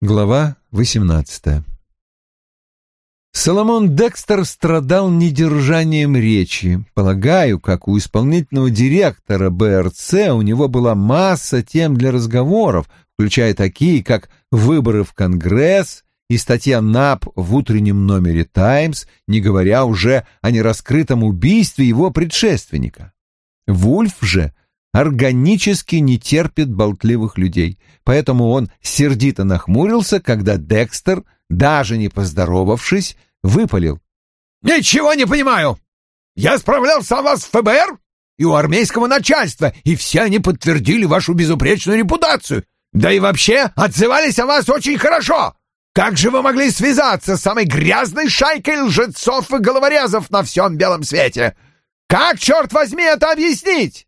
Глава 18 Соломон Декстер страдал недержанием речи. Полагаю, как у исполнительного директора БРЦ у него была масса тем для разговоров, включая такие, как выборы в Конгресс и статья НАП в утреннем номере «Таймс», не говоря уже о нераскрытом убийстве его предшественника. Вульф же органически не терпит болтливых людей, поэтому он сердито нахмурился, когда Декстер, даже не поздоровавшись, выпалил. «Ничего не понимаю! Я справлялся о вас в ФБР и у армейского начальства, и все они подтвердили вашу безупречную репутацию, да и вообще отзывались о вас очень хорошо!» Как же вы могли связаться с самой грязной шайкой лжецов и головорезов на всем белом свете? Как, черт возьми, это объяснить? —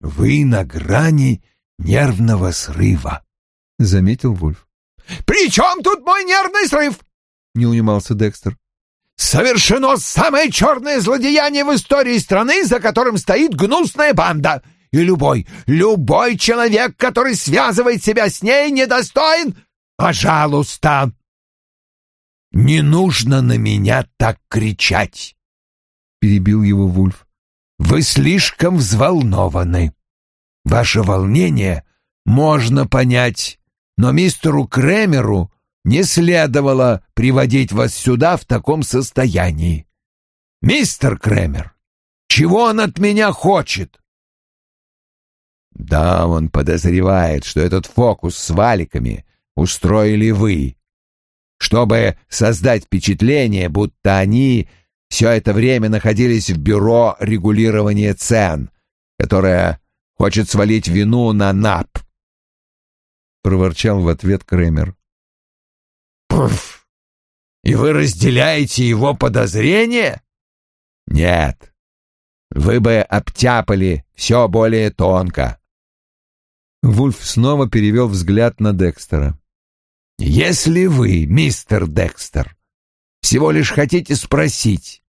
Вы на грани нервного срыва, — заметил Вульф. — При чем тут мой нервный срыв? — не унимался Декстер. — Совершено самое черное злодеяние в истории страны, за которым стоит гнусная банда. И любой, любой человек, который связывает себя с ней, недостоин... Пожалуйста! — Не нужно на меня так кричать, — перебил его Вульф. Вы слишком взволнованы. Ваше волнение можно понять, но мистеру Кремеру не следовало приводить вас сюда в таком состоянии. Мистер Кремер, чего он от меня хочет? Да, он подозревает, что этот фокус с валиками устроили вы, чтобы создать впечатление, будто они все это время находились в бюро регулирования цен, которое хочет свалить вину на НАП. Проворчал в ответ Кремер. Пф! И вы разделяете его подозрения? Нет. Вы бы обтяпали все более тонко. Вульф снова перевел взгляд на Декстера. «Если вы, мистер Декстер, всего лишь хотите спросить,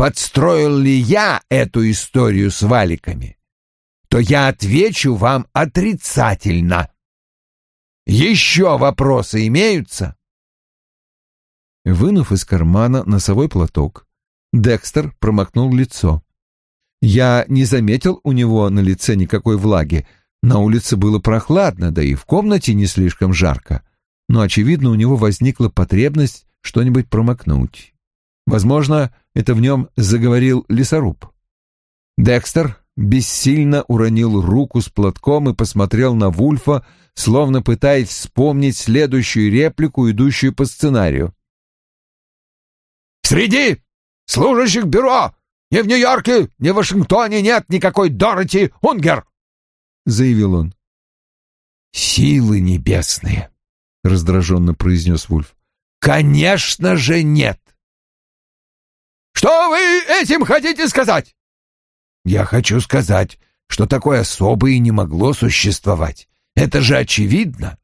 подстроил ли я эту историю с валиками, то я отвечу вам отрицательно. Еще вопросы имеются? Вынув из кармана носовой платок, Декстер промокнул лицо. Я не заметил у него на лице никакой влаги. На улице было прохладно, да и в комнате не слишком жарко. Но, очевидно, у него возникла потребность что-нибудь промокнуть. Возможно, это в нем заговорил лесоруб. Декстер бессильно уронил руку с платком и посмотрел на Вульфа, словно пытаясь вспомнить следующую реплику, идущую по сценарию. «Среди служащих бюро ни в Нью-Йорке, ни в Вашингтоне нет никакой Дороти Унгер!» — заявил он. «Силы небесные!» — раздраженно произнес Вульф. Конечно же нет. Что вы этим хотите сказать? Я хочу сказать, что такое особое не могло существовать. Это же очевидно.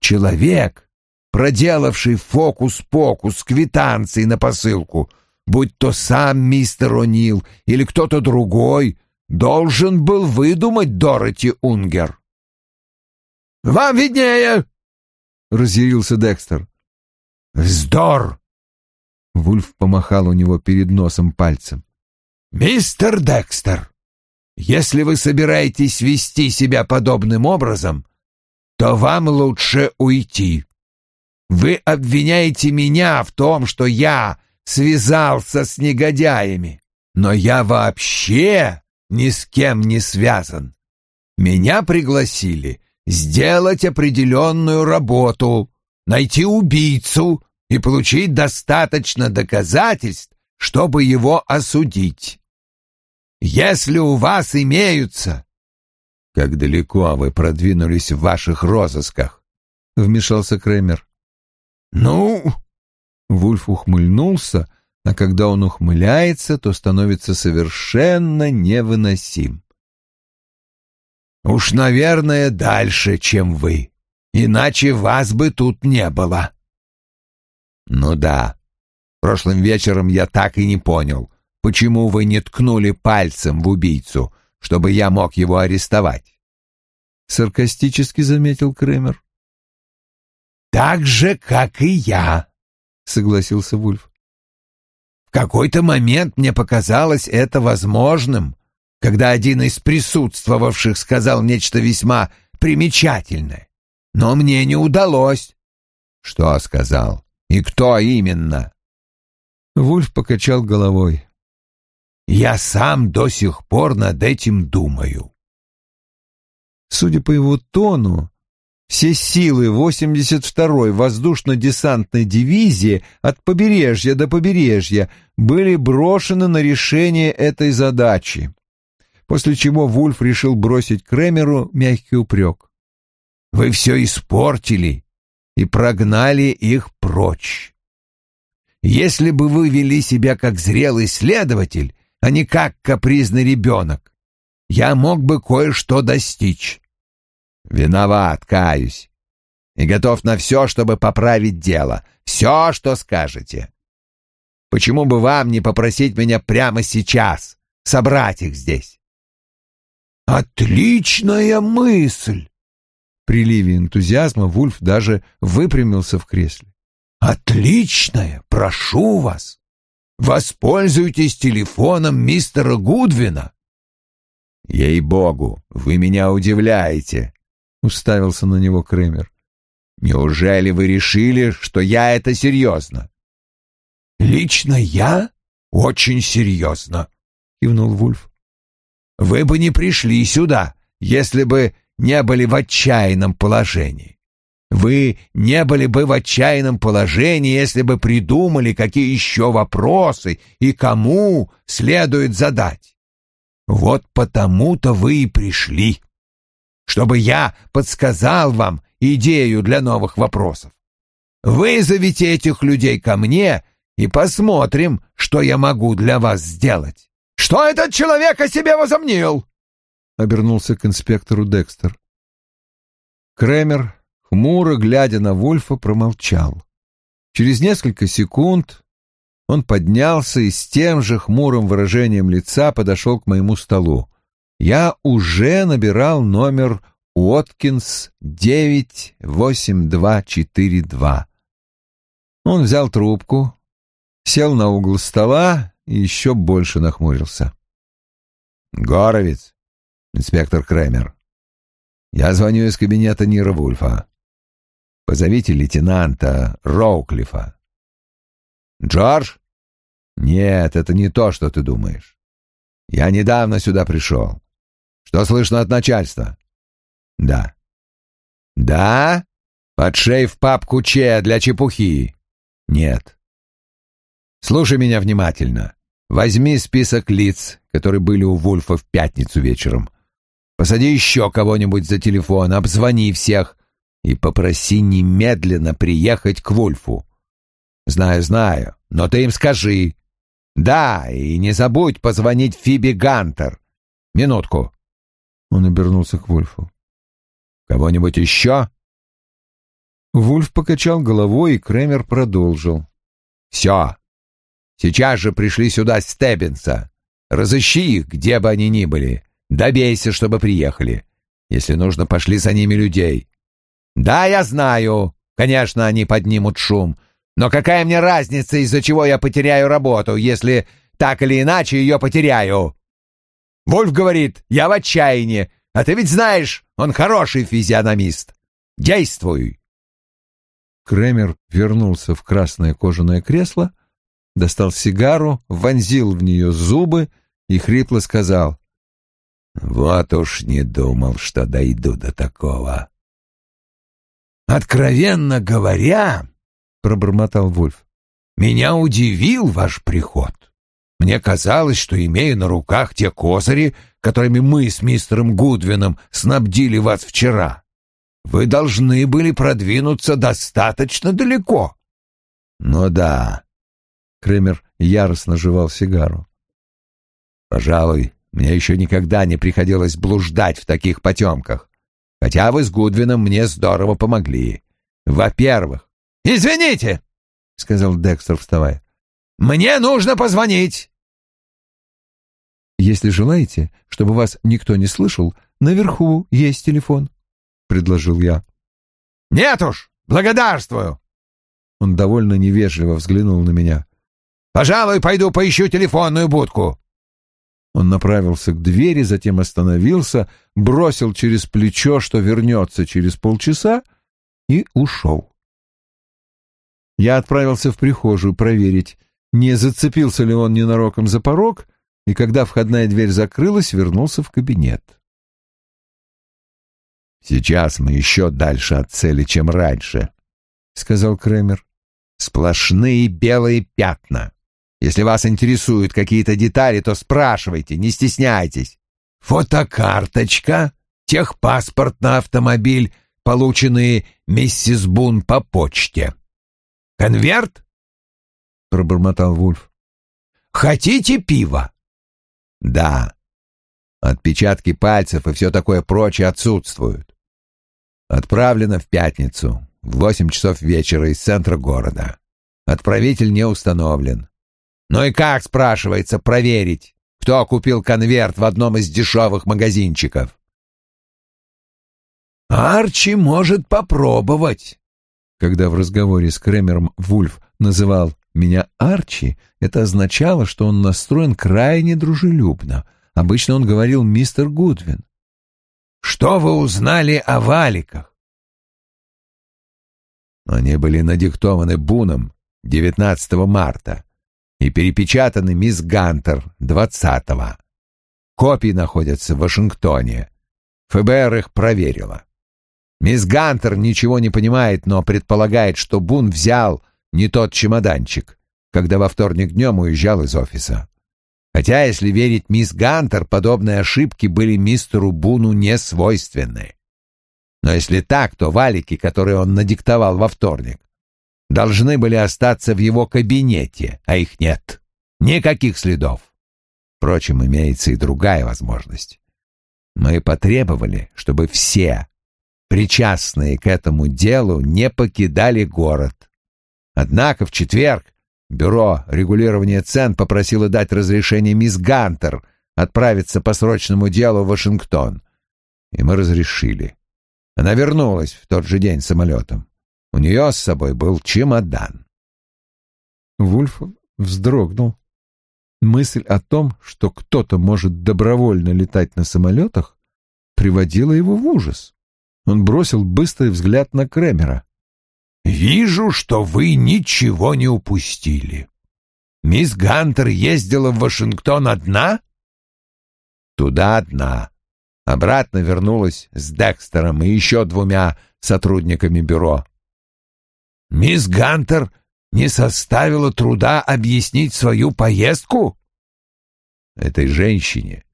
Человек, проделавший фокус-покус квитанции на посылку, будь то сам мистер О'Нил или кто-то другой, должен был выдумать Дороти Унгер. «Вам виднее!» — разъярился Декстер. «Вздор!» Вульф помахал у него перед носом пальцем. «Мистер Декстер, если вы собираетесь вести себя подобным образом, то вам лучше уйти. Вы обвиняете меня в том, что я связался с негодяями, но я вообще ни с кем не связан. Меня пригласили сделать определенную работу, найти убийцу и получить достаточно доказательств, чтобы его осудить. Если у вас имеются... Как далеко вы продвинулись в ваших розысках? Вмешался Кремер. Ну... Вульф ухмыльнулся, а когда он ухмыляется, то становится совершенно невыносим. «Уж, наверное, дальше, чем вы. Иначе вас бы тут не было. Ну да. Прошлым вечером я так и не понял, почему вы не ткнули пальцем в убийцу, чтобы я мог его арестовать. Саркастически заметил Кремер. Так же, как и я, согласился Вульф. В какой-то момент мне показалось это возможным, когда один из присутствовавших сказал нечто весьма примечательное. Но мне не удалось. Что сказал? И кто именно? Вульф покачал головой. Я сам до сих пор над этим думаю. Судя по его тону, все силы 82-й воздушно-десантной дивизии от побережья до побережья были брошены на решение этой задачи, после чего Вульф решил бросить Кремеру мягкий упрек. «Вы все испортили и прогнали их прочь. Если бы вы вели себя как зрелый следователь, а не как капризный ребенок, я мог бы кое-что достичь. Виноват, каюсь. И готов на все, чтобы поправить дело. Все, что скажете. Почему бы вам не попросить меня прямо сейчас, собрать их здесь? Отличная мысль! Приливе энтузиазма Вульф даже выпрямился в кресле. Отличная, прошу вас. Воспользуйтесь телефоном мистера Гудвина. Ей-богу, вы меня удивляете, — уставился на него Крэмер. «Неужели вы решили, что я это серьезно?» «Лично я очень серьезно», — кивнул Вульф. «Вы бы не пришли сюда, если бы не были в отчаянном положении. Вы не были бы в отчаянном положении, если бы придумали, какие еще вопросы и кому следует задать. Вот потому-то вы и пришли» чтобы я подсказал вам идею для новых вопросов. Вызовите этих людей ко мне и посмотрим, что я могу для вас сделать. Что этот человек о себе возомнил? Обернулся к инспектору Декстер. Кремер, хмуро глядя на Вульфа, промолчал. Через несколько секунд он поднялся и с тем же хмурым выражением лица подошел к моему столу я уже набирал номер Уоткинс 98242. Он взял трубку, сел на угол стола и еще больше нахмурился. «Горовец, инспектор Кремер. Я звоню из кабинета Нира Вульфа. Позовите лейтенанта Роуклифа». «Джордж?» «Нет, это не то, что ты думаешь. Я недавно сюда пришел. Что слышно от начальства? Да. Да? Подшей в папку Че для чепухи. Нет. Слушай меня внимательно. Возьми список лиц, которые были у Вульфа в пятницу вечером. Посади еще кого-нибудь за телефон, обзвони всех и попроси немедленно приехать к Вульфу. Знаю, знаю, но ты им скажи. Да, и не забудь позвонить Фиби Гантер. Минутку. Он обернулся к Вульфу. «Кого-нибудь еще?» Вульф покачал головой, и Кремер продолжил. «Все. Сейчас же пришли сюда Стеббинса. Разыщи их, где бы они ни были. Добейся, чтобы приехали. Если нужно, пошли за ними людей. Да, я знаю. Конечно, они поднимут шум. Но какая мне разница, из-за чего я потеряю работу, если так или иначе ее потеряю?» Вольф говорит, я в отчаянии, а ты ведь знаешь, он хороший физиономист. Действуй!» Кремер вернулся в красное кожаное кресло, достал сигару, вонзил в нее зубы и хрипло сказал. «Вот уж не думал, что дойду до такого». «Откровенно говоря, — пробормотал Вульф, — меня удивил ваш приход. Мне казалось, что имею на руках те козыри, которыми мы с мистером Гудвином снабдили вас вчера. Вы должны были продвинуться достаточно далеко. Ну да. Кремер яростно жевал сигару. Пожалуй, мне еще никогда не приходилось блуждать в таких потемках. Хотя вы с Гудвином мне здорово помогли. Во-первых... «Извините!» — сказал Декстер, вставая. «Мне нужно позвонить!» Если желаете, чтобы вас никто не слышал, наверху есть телефон, — предложил я. — Нет уж, благодарствую!» Он довольно невежливо взглянул на меня. «Пожалуй, пойду поищу телефонную будку». Он направился к двери, затем остановился, бросил через плечо, что вернется через полчаса, и ушел. Я отправился в прихожую проверить, не зацепился ли он ненароком за порог, и когда входная дверь закрылась, вернулся в кабинет. «Сейчас мы еще дальше от цели, чем раньше», — сказал Кремер. «Сплошные белые пятна. Если вас интересуют какие-то детали, то спрашивайте, не стесняйтесь. Фотокарточка, техпаспорт на автомобиль, полученные миссис Бун по почте. Конверт?» — пробормотал Вульф. «Хотите пива?» «Да. Отпечатки пальцев и все такое прочее отсутствуют. Отправлено в пятницу, в восемь часов вечера из центра города. Отправитель не установлен. Ну и как, спрашивается, проверить, кто купил конверт в одном из дешевых магазинчиков? Арчи может попробовать. Когда в разговоре с Кремером Вульф называл меня Арчи, это означало, что он настроен крайне дружелюбно. Обычно он говорил «мистер Гудвин». Что вы узнали о валиках? Они были надиктованы Буном 19 марта и перепечатаны мисс Гантер 20-го. Копии находятся в Вашингтоне. ФБР их проверило. Мисс Гантер ничего не понимает, но предполагает, что Бун взял не тот чемоданчик, когда во вторник днем уезжал из офиса. Хотя, если верить мисс Гантер, подобные ошибки были мистеру Буну не свойственны. Но если так, то валики, которые он надиктовал во вторник, должны были остаться в его кабинете, а их нет. Никаких следов. Впрочем, имеется и другая возможность. Мы потребовали, чтобы все, причастные к этому делу, не покидали город. Однако в четверг Бюро регулирования цен попросило дать разрешение мисс Гантер отправиться по срочному делу в Вашингтон. И мы разрешили. Она вернулась в тот же день самолетом. У нее с собой был чемодан. Вульф вздрогнул. Мысль о том, что кто-то может добровольно летать на самолетах, приводила его в ужас. Он бросил быстрый взгляд на Кремера. «Вижу, что вы ничего не упустили. Мисс Гантер ездила в Вашингтон одна?» «Туда одна. Обратно вернулась с Декстером и еще двумя сотрудниками бюро». «Мисс Гантер не составила труда объяснить свою поездку?» «Этой женщине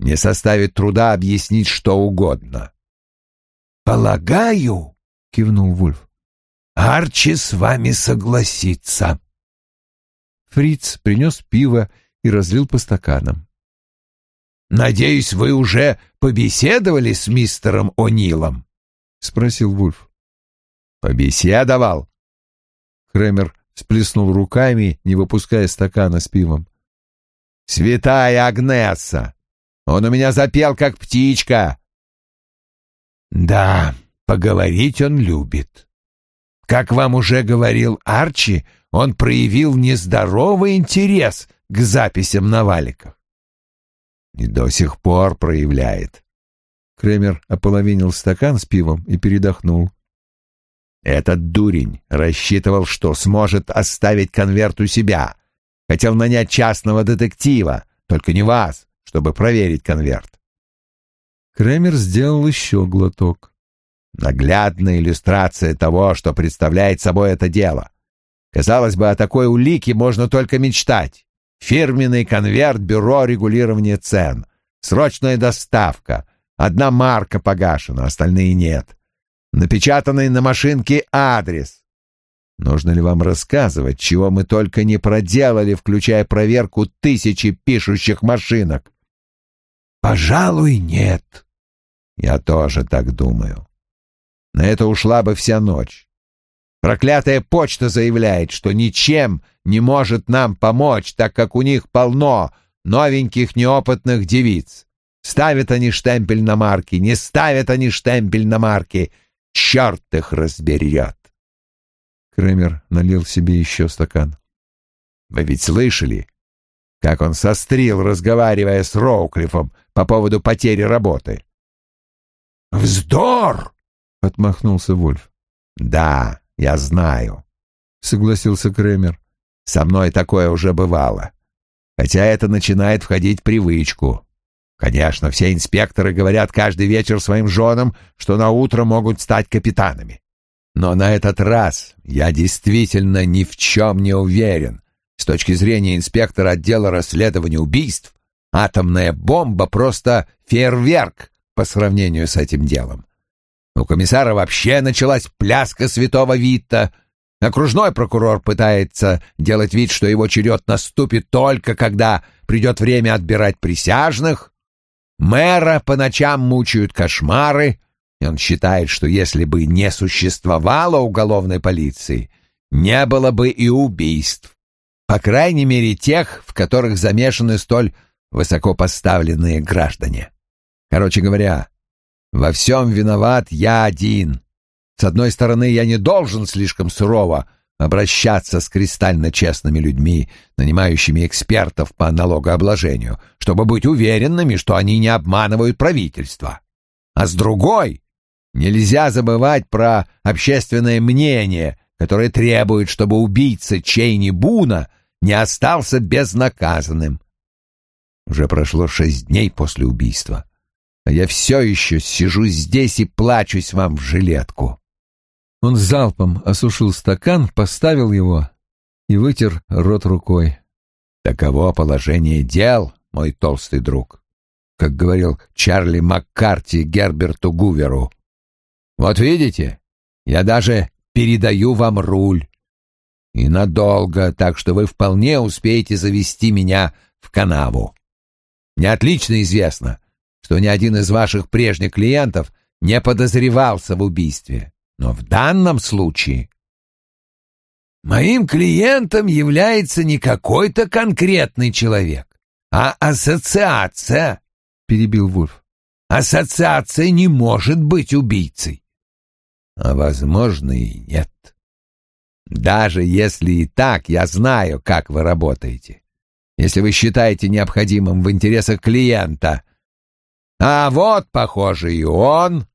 не составит труда объяснить что угодно». «Полагаю», — кивнул Вульф, Арчи с вами согласится. Фриц принес пиво и разлил по стаканам. «Надеюсь, вы уже побеседовали с мистером О'Нилом?» — спросил Вульф. «Побеседовал?» Кремер сплеснул руками, не выпуская стакана с пивом. «Святая Агнесса! Он у меня запел, как птичка!» «Да, поговорить он любит», как вам уже говорил Арчи, он проявил нездоровый интерес к записям на валиках. И до сих пор проявляет. Кремер ополовинил стакан с пивом и передохнул. Этот дурень рассчитывал, что сможет оставить конверт у себя. Хотел нанять частного детектива, только не вас, чтобы проверить конверт. Кремер сделал еще глоток. Наглядная иллюстрация того, что представляет собой это дело. Казалось бы, о такой улике можно только мечтать. Фирменный конверт Бюро регулирования цен. Срочная доставка. Одна марка погашена, остальные нет. Напечатанный на машинке адрес. Нужно ли вам рассказывать, чего мы только не проделали, включая проверку тысячи пишущих машинок? Пожалуй, нет. Я тоже так думаю. На это ушла бы вся ночь. Проклятая почта заявляет, что ничем не может нам помочь, так как у них полно новеньких неопытных девиц. Ставят они штемпель на марки, не ставят они штемпель на марки. Черт их разберет. Кремер налил себе еще стакан. Вы ведь слышали, как он сострил, разговаривая с Роуклифом по поводу потери работы? «Вздор!» — отмахнулся Вольф. «Да, я знаю», — согласился Кремер. «Со мной такое уже бывало. Хотя это начинает входить в привычку. Конечно, все инспекторы говорят каждый вечер своим женам, что на утро могут стать капитанами. Но на этот раз я действительно ни в чем не уверен. С точки зрения инспектора отдела расследования убийств, атомная бомба просто фейерверк по сравнению с этим делом. У комиссара вообще началась пляска святого Вита. Окружной прокурор пытается делать вид, что его черед наступит только когда придет время отбирать присяжных. Мэра по ночам мучают кошмары, и он считает, что если бы не существовало уголовной полиции, не было бы и убийств. По крайней мере, тех, в которых замешаны столь высокопоставленные граждане. Короче говоря, во всем виноват я один. С одной стороны, я не должен слишком сурово обращаться с кристально честными людьми, нанимающими экспертов по налогообложению, чтобы быть уверенными, что они не обманывают правительство. А с другой, нельзя забывать про общественное мнение, которое требует, чтобы убийца Чейни Буна не остался безнаказанным. Уже прошло шесть дней после убийства, а я все еще сижу здесь и плачусь вам в жилетку. Он залпом осушил стакан, поставил его и вытер рот рукой. Таково положение дел, мой толстый друг, как говорил Чарли Маккарти Герберту Гуверу. Вот видите, я даже передаю вам руль. И надолго, так что вы вполне успеете завести меня в канаву. Мне отлично известно, что ни один из ваших прежних клиентов не подозревался в убийстве. Но в данном случае моим клиентом является не какой-то конкретный человек, а ассоциация, — перебил Вульф. Ассоциация не может быть убийцей. А, возможно, и нет. Даже если и так, я знаю, как вы работаете. Если вы считаете необходимым в интересах клиента. А вот, похоже, и он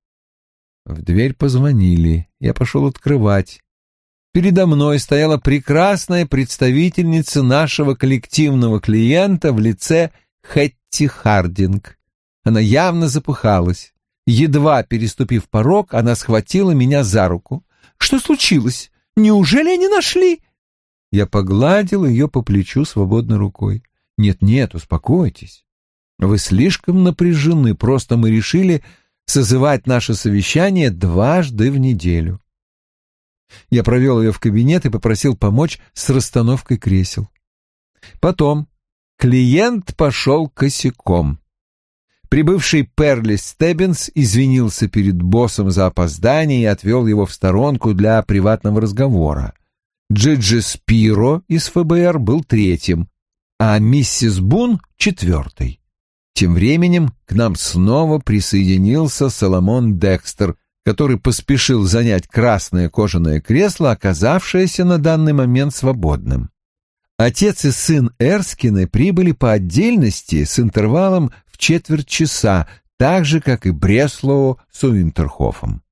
в дверь позвонили. Я пошел открывать. Передо мной стояла прекрасная представительница нашего коллективного клиента в лице Хэтти Хардинг. Она явно запыхалась. Едва переступив порог, она схватила меня за руку. «Что случилось? Неужели они нашли?» Я погладил ее по плечу свободной рукой. «Нет-нет, успокойтесь. Вы слишком напряжены, просто мы решили созывать наше совещание дважды в неделю. Я провел ее в кабинет и попросил помочь с расстановкой кресел. Потом клиент пошел косяком. Прибывший Перли Стеббинс извинился перед боссом за опоздание и отвел его в сторонку для приватного разговора. Джиджи Спиро из ФБР был третьим, а миссис Бун — четвертой. Тем временем к нам снова присоединился Соломон Декстер, который поспешил занять красное кожаное кресло, оказавшееся на данный момент свободным. Отец и сын Эрскины прибыли по отдельности с интервалом в четверть часа, так же, как и Бреслоу с Уинтерхофом.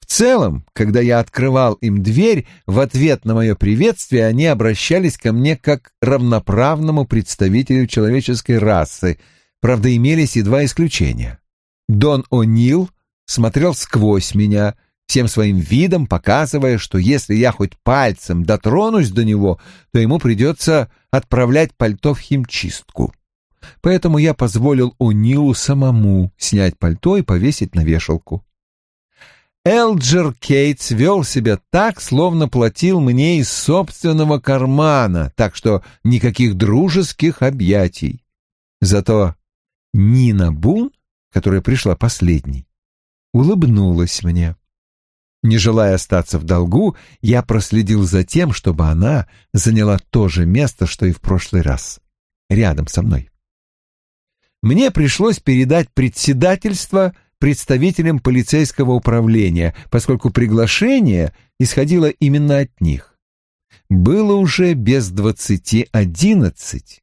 В целом, когда я открывал им дверь, в ответ на мое приветствие они обращались ко мне как равноправному представителю человеческой расы — Правда, имелись и два исключения. Дон О'Нил смотрел сквозь меня, всем своим видом показывая, что если я хоть пальцем дотронусь до него, то ему придется отправлять пальто в химчистку. Поэтому я позволил О'Нилу самому снять пальто и повесить на вешалку. Элджер Кейтс вел себя так, словно платил мне из собственного кармана, так что никаких дружеских объятий. Зато Нина Бун, которая пришла последней, улыбнулась мне. Не желая остаться в долгу, я проследил за тем, чтобы она заняла то же место, что и в прошлый раз, рядом со мной. Мне пришлось передать председательство представителям полицейского управления, поскольку приглашение исходило именно от них. Было уже без двадцати одиннадцать.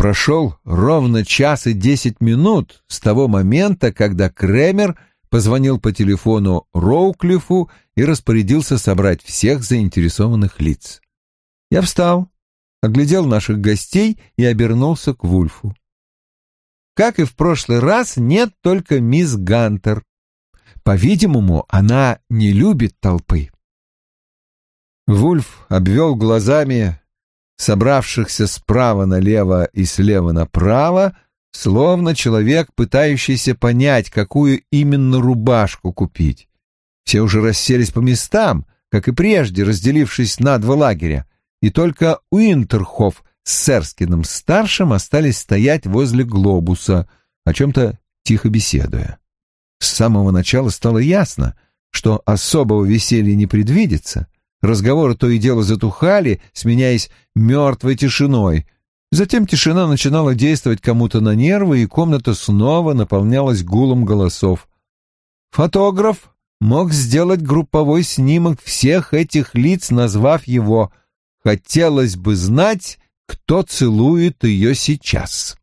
Прошел ровно час и десять минут с того момента, когда Кремер позвонил по телефону Роуклифу и распорядился собрать всех заинтересованных лиц. Я встал, оглядел наших гостей и обернулся к Вульфу. Как и в прошлый раз, нет только мисс Гантер. По-видимому, она не любит толпы. Вульф обвел глазами собравшихся справа налево и слева направо, словно человек, пытающийся понять, какую именно рубашку купить. Все уже расселись по местам, как и прежде, разделившись на два лагеря, и только Уинтерхоф с Серскиным-старшим остались стоять возле глобуса, о чем-то тихо беседуя. С самого начала стало ясно, что особого веселья не предвидится — Разговоры то и дело затухали, сменяясь мертвой тишиной. Затем тишина начинала действовать кому-то на нервы, и комната снова наполнялась гулом голосов. Фотограф мог сделать групповой снимок всех этих лиц, назвав его «Хотелось бы знать, кто целует ее сейчас».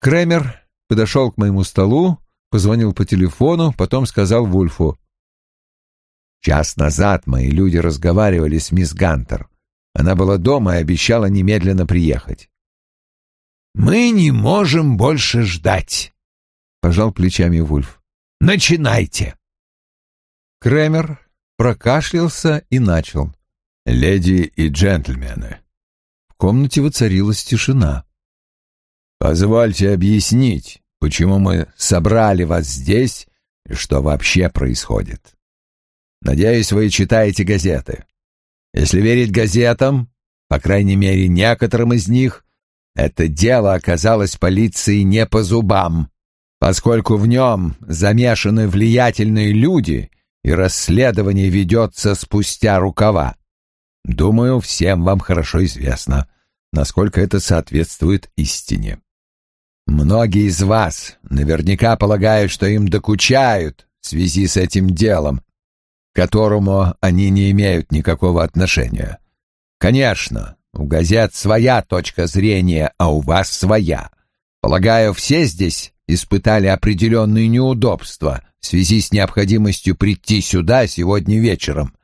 Кремер подошел к моему столу, позвонил по телефону, потом сказал Вульфу Час назад мои люди разговаривали с мисс Гантер. Она была дома и обещала немедленно приехать. «Мы не можем больше ждать», — пожал плечами Вульф. «Начинайте». Кремер прокашлялся и начал. «Леди и джентльмены». В комнате воцарилась тишина. «Позвольте объяснить, почему мы собрали вас здесь и что вообще происходит. Надеюсь, вы читаете газеты. Если верить газетам, по крайней мере, некоторым из них, это дело оказалось полиции не по зубам, поскольку в нем замешаны влиятельные люди, и расследование ведется спустя рукава. Думаю, всем вам хорошо известно, насколько это соответствует истине. Многие из вас наверняка полагают, что им докучают в связи с этим делом, которому они не имеют никакого отношения. Конечно, у газет своя точка зрения, а у вас своя. Полагаю, все здесь испытали определенные неудобства в связи с необходимостью прийти сюда сегодня вечером.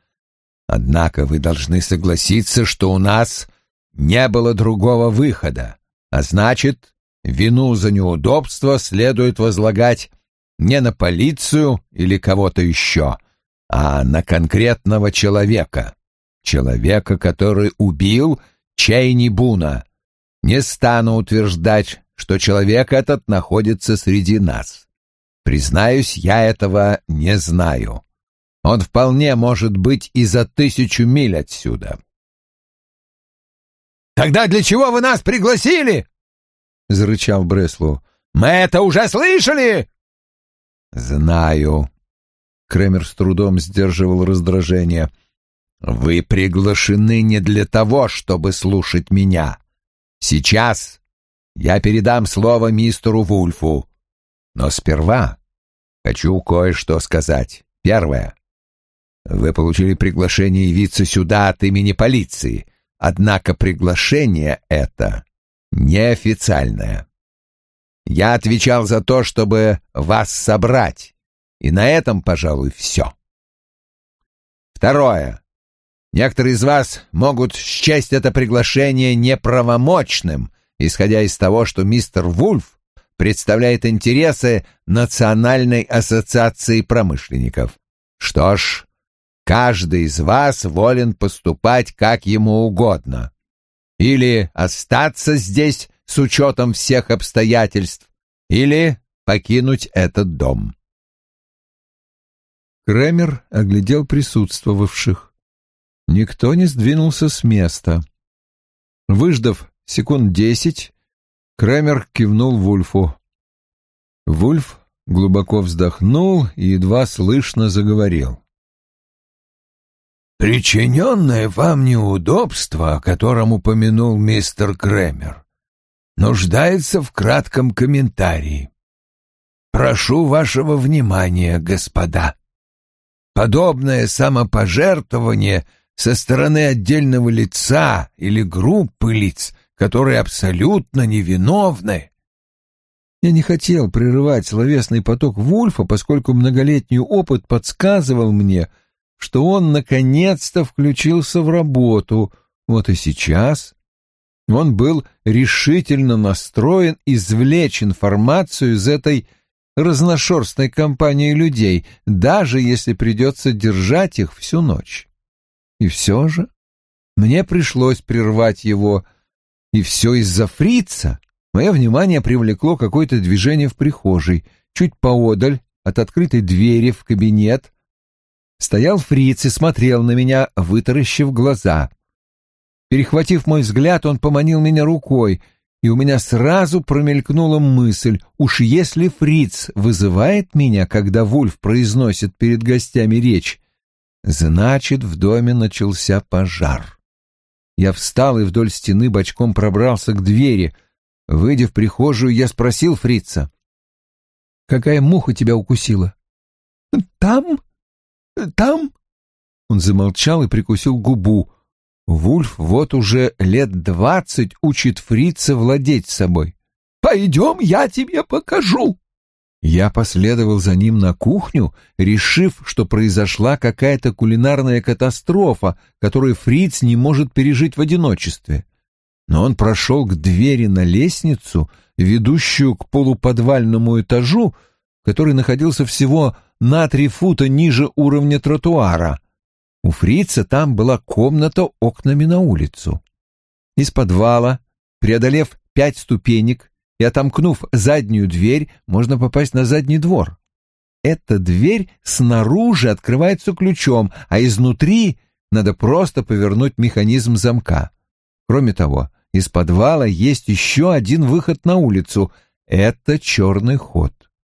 Однако вы должны согласиться, что у нас не было другого выхода, а значит, вину за неудобство следует возлагать не на полицию или кого-то еще, а на конкретного человека. Человека, который убил Чейни Буна. Не стану утверждать, что человек этот находится среди нас. Признаюсь, я этого не знаю. Он вполне может быть и за тысячу миль отсюда. «Тогда для чего вы нас пригласили?» — зарычал Бреслу. «Мы это уже слышали!» «Знаю», Кремер с трудом сдерживал раздражение. «Вы приглашены не для того, чтобы слушать меня. Сейчас я передам слово мистеру Вульфу. Но сперва хочу кое-что сказать. Первое. Вы получили приглашение явиться сюда от имени полиции, однако приглашение это неофициальное. Я отвечал за то, чтобы вас собрать, и на этом, пожалуй, все. Второе. Некоторые из вас могут счесть это приглашение неправомочным, исходя из того, что мистер Вульф представляет интересы Национальной ассоциации промышленников. Что ж, каждый из вас волен поступать как ему угодно. Или остаться здесь с учетом всех обстоятельств, или покинуть этот дом. Кремер оглядел присутствовавших. Никто не сдвинулся с места. Выждав секунд десять, Кремер кивнул Вульфу. Вульф глубоко вздохнул и едва слышно заговорил. «Причиненное вам неудобство, о котором упомянул мистер Кремер, нуждается в кратком комментарии. Прошу вашего внимания, господа. Подобное самопожертвование со стороны отдельного лица или группы лиц, которые абсолютно невиновны. Я не хотел прерывать словесный поток Вульфа, поскольку многолетний опыт подсказывал мне, что он наконец-то включился в работу. Вот и сейчас он был решительно настроен извлечь информацию из этой разношерстной компании людей, даже если придется держать их всю ночь. И все же мне пришлось прервать его, и все из-за фрица. Мое внимание привлекло какое-то движение в прихожей. Чуть поодаль от открытой двери в кабинет стоял фриц и смотрел на меня, вытаращив глаза. Перехватив мой взгляд, он поманил меня рукой — и у меня сразу промелькнула мысль, уж если фриц вызывает меня, когда Вульф произносит перед гостями речь, значит, в доме начался пожар. Я встал и вдоль стены бочком пробрался к двери. Выйдя в прихожую, я спросил фрица. «Какая муха тебя укусила?» «Там? Там?» Он замолчал и прикусил губу. Вульф вот уже лет двадцать учит фрица владеть собой. «Пойдем, я тебе покажу!» Я последовал за ним на кухню, решив, что произошла какая-то кулинарная катастрофа, которую фриц не может пережить в одиночестве. Но он прошел к двери на лестницу, ведущую к полуподвальному этажу, который находился всего на три фута ниже уровня тротуара — у фрица там была комната окнами на улицу. Из подвала, преодолев пять ступенек и отомкнув заднюю дверь, можно попасть на задний двор. Эта дверь снаружи открывается ключом, а изнутри надо просто повернуть механизм замка. Кроме того, из подвала есть еще один выход на улицу. Это черный ход.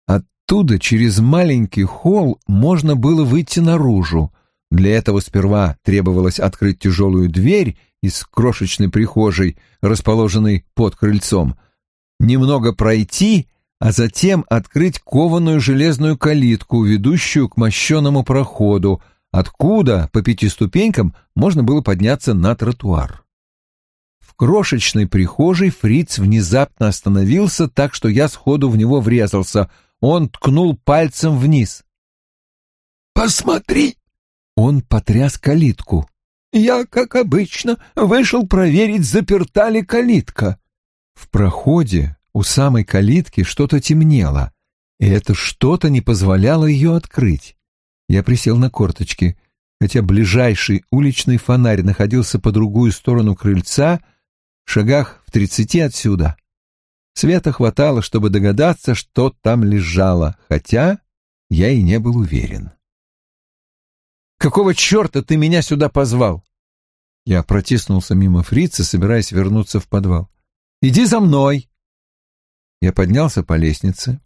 Оттуда через маленький холл можно было выйти наружу. Для этого сперва требовалось открыть тяжелую дверь из крошечной прихожей, расположенной под крыльцом, немного пройти, а затем открыть кованую железную калитку, ведущую к мощеному проходу, откуда по пяти ступенькам можно было подняться на тротуар. В крошечной прихожей фриц внезапно остановился так, что я сходу в него врезался. Он ткнул пальцем вниз. «Посмотри!» Он потряс калитку. «Я, как обычно, вышел проверить, заперта ли калитка». В проходе у самой калитки что-то темнело, и это что-то не позволяло ее открыть. Я присел на корточки, хотя ближайший уличный фонарь находился по другую сторону крыльца, в шагах в тридцати отсюда. Света хватало, чтобы догадаться, что там лежало, хотя я и не был уверен. Какого черта ты меня сюда позвал?» Я протиснулся мимо фрица, собираясь вернуться в подвал. «Иди за мной!» Я поднялся по лестнице.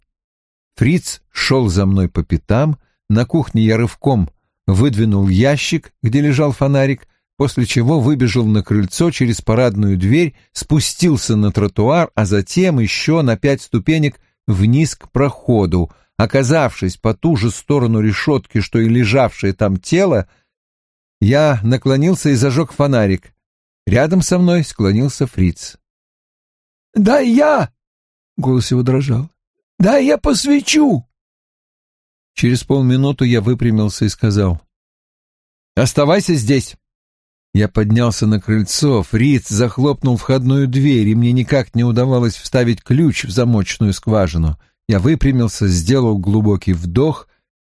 Фриц шел за мной по пятам. На кухне я рывком выдвинул ящик, где лежал фонарик, после чего выбежал на крыльцо через парадную дверь, спустился на тротуар, а затем еще на пять ступенек вниз к проходу — Оказавшись по ту же сторону решетки, что и лежавшее там тело, я наклонился и зажег фонарик. Рядом со мной склонился фриц. «Да я!» — голос его дрожал. «Да я посвечу!» Через полминуты я выпрямился и сказал. «Оставайся здесь!» Я поднялся на крыльцо, фриц захлопнул входную дверь, и мне никак не удавалось вставить ключ в замочную скважину — я выпрямился, сделал глубокий вдох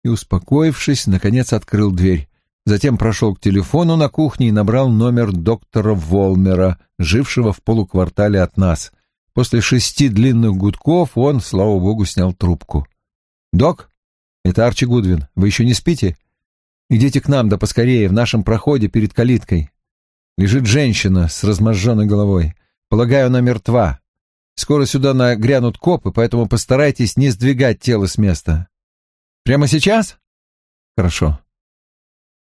и, успокоившись, наконец открыл дверь. Затем прошел к телефону на кухне и набрал номер доктора Волмера, жившего в полуквартале от нас. После шести длинных гудков он, слава богу, снял трубку. «Док, это Арчи Гудвин. Вы еще не спите? Идите к нам, да поскорее, в нашем проходе перед калиткой. Лежит женщина с разможженной головой. Полагаю, она мертва. Скоро сюда нагрянут копы, поэтому постарайтесь не сдвигать тело с места. Прямо сейчас? Хорошо.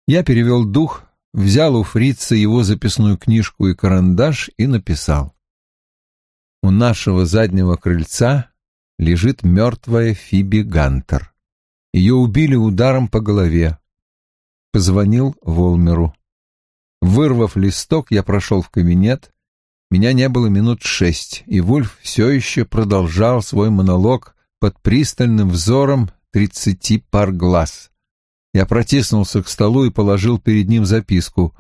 Я перевел дух, взял у фрица его записную книжку и карандаш и написал. У нашего заднего крыльца лежит мертвая Фиби Гантер. Ее убили ударом по голове. Позвонил Волмеру. Вырвав листок, я прошел в кабинет. Меня не было минут шесть, и Вульф все еще продолжал свой монолог под пристальным взором тридцати пар глаз. Я протиснулся к столу и положил перед ним записку.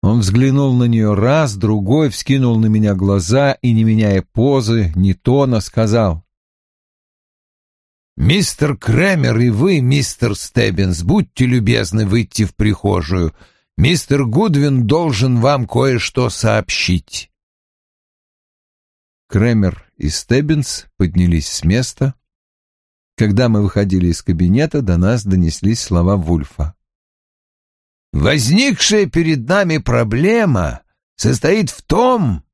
Он взглянул на нее раз, другой, вскинул на меня глаза и, не меняя позы, ни тона, сказал. «Мистер Кремер и вы, мистер Стеббинс, будьте любезны выйти в прихожую. Мистер Гудвин должен вам кое-что сообщить». Кремер и Стеббинс поднялись с места. Когда мы выходили из кабинета, до нас донеслись слова Вульфа. Возникшая перед нами проблема состоит в том,